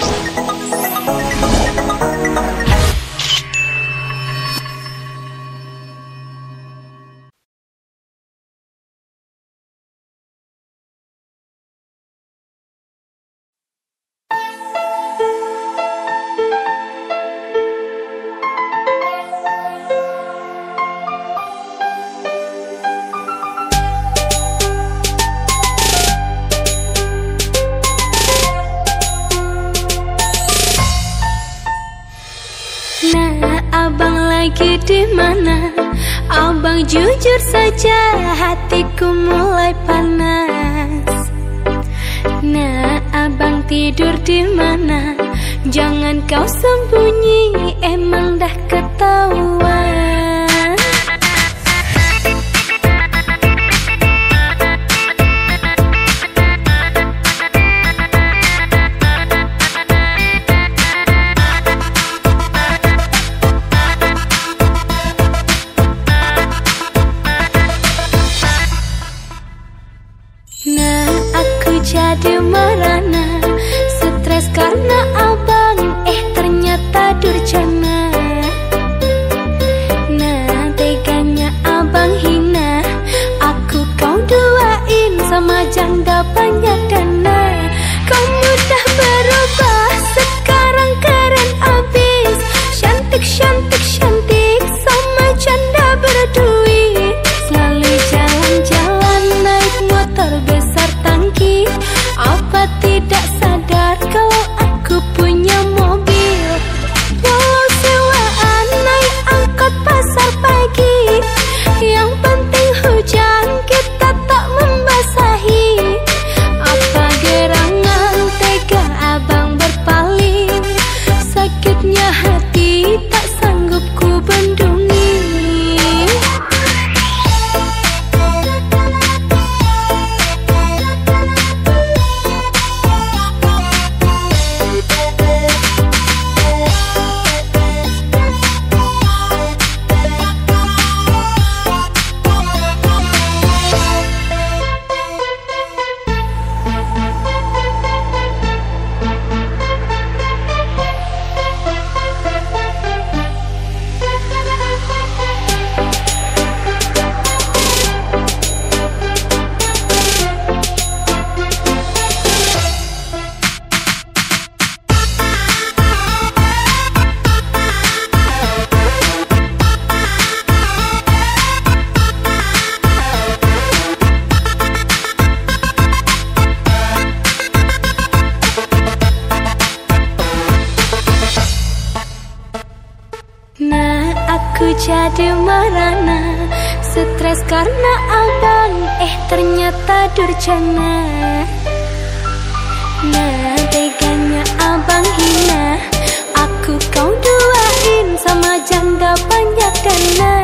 Nah, lagi di mana? Abang jujur saja, hatiku mulai panas. Nah, abang tidur di mana? Jangan kau sembunyi, emang dah ketahuan. Jadi jadi merana. Stres karena abang Eh ternyata durjana. Nah teganya abang hina. Aku kau duain sama janda banyak dana.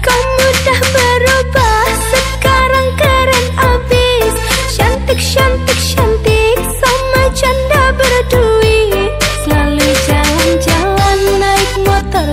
Kau mudah berubah Sekarang keren abis Cantik-cantik cantik Sama janda berduit. Selalu jalan-jalan naik motor